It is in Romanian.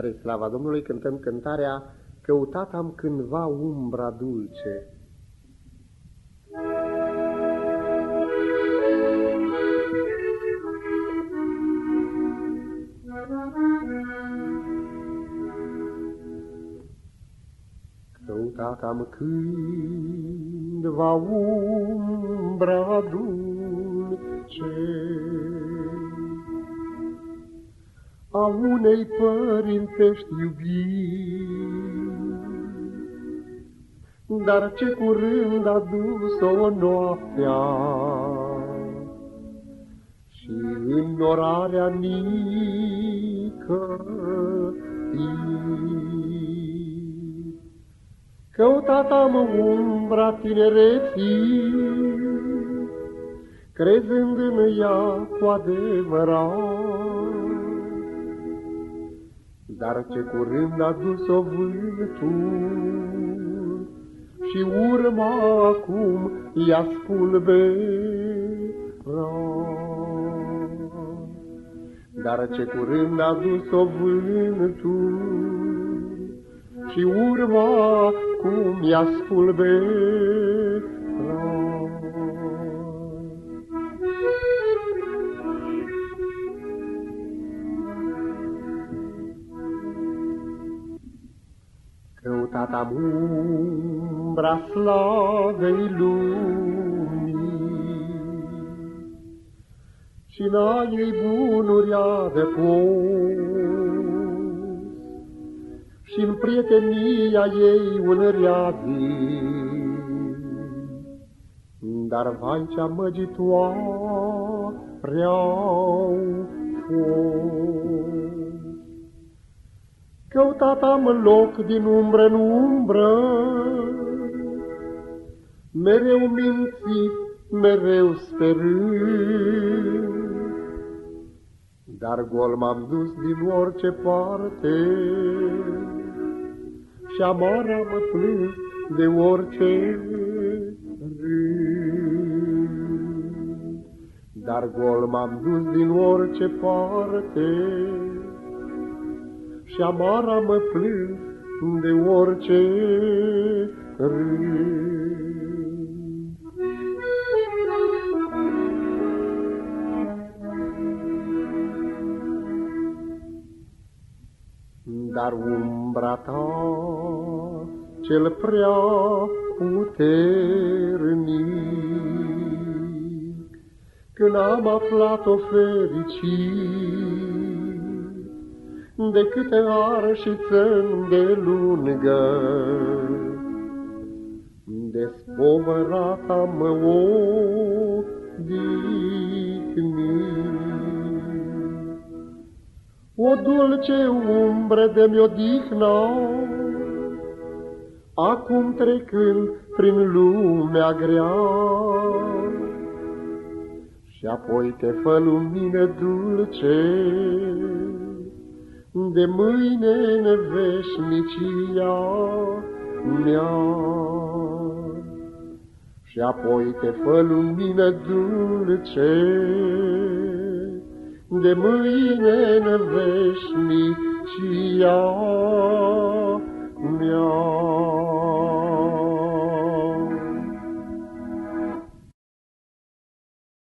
Spre slava Domnului cântăm cântarea Căutat am cândva umbra dulce. Căutat am cândva umbra dulce a unei părintești iubiri. Dar ce curând a dus-o noaptea și în orarea mică Căutat am umbra tinereții, crezând în ea cu adevărat. Dar ce curând a dus-o vântul și urma acum ea spulbera. Dar ce curând a dus-o vântul și urma acum ea spulbera. Căutat am umbra slavei lumii. Și n ei bunuri de pus și în prietenia ei un Dar vai cea măgitoare-au Căutat am loc din umbră în umbră, Mereu mințit, mereu sperând, Dar gol m-am dus din orice parte, Și amar am plâns de orice rând. Dar gol m-am dus din orice parte, și amara mă plâng de orice rând. Dar umbra ta cel prea puternic, Când am aflat-o fericit, de câte arșițăm de lungă. Despovărata mă odihni. O dulce umbră de mi odihna, Acum trecând prin lumea grea, Și apoi te fă lumină dulce, de mâine în veșnicia mea. Și apoi te fă lumină dulce, de mâine în veșnicia mea.